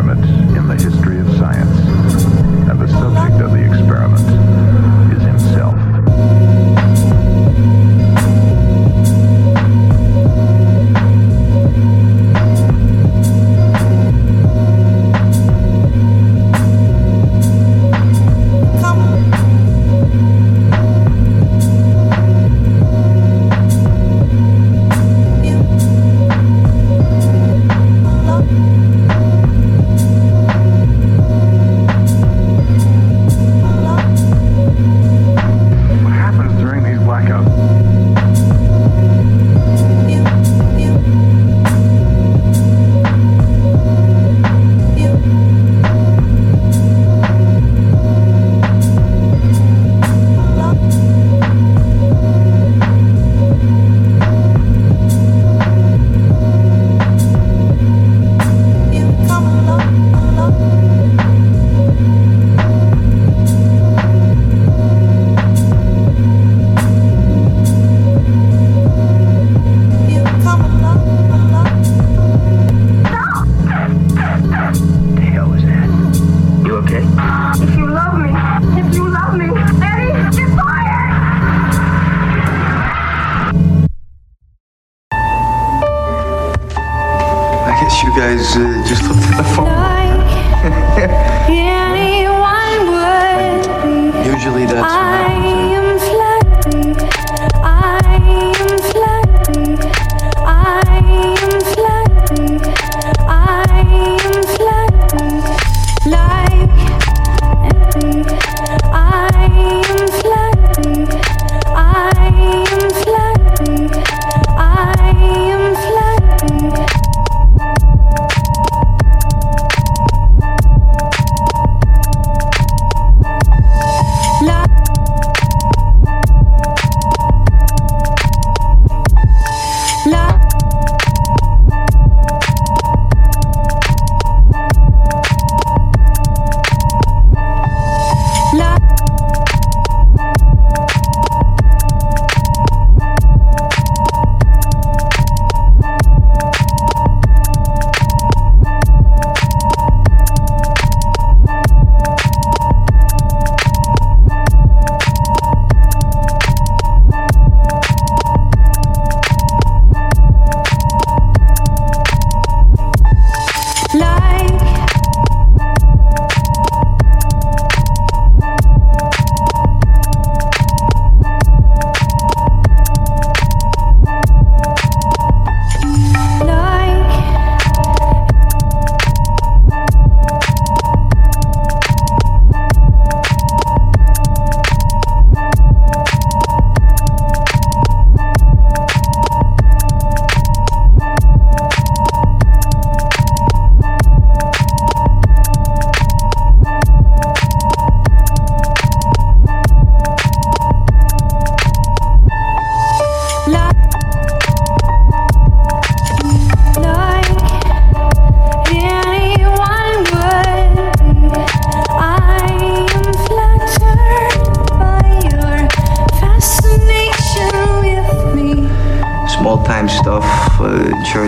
experiment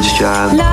uh, insurance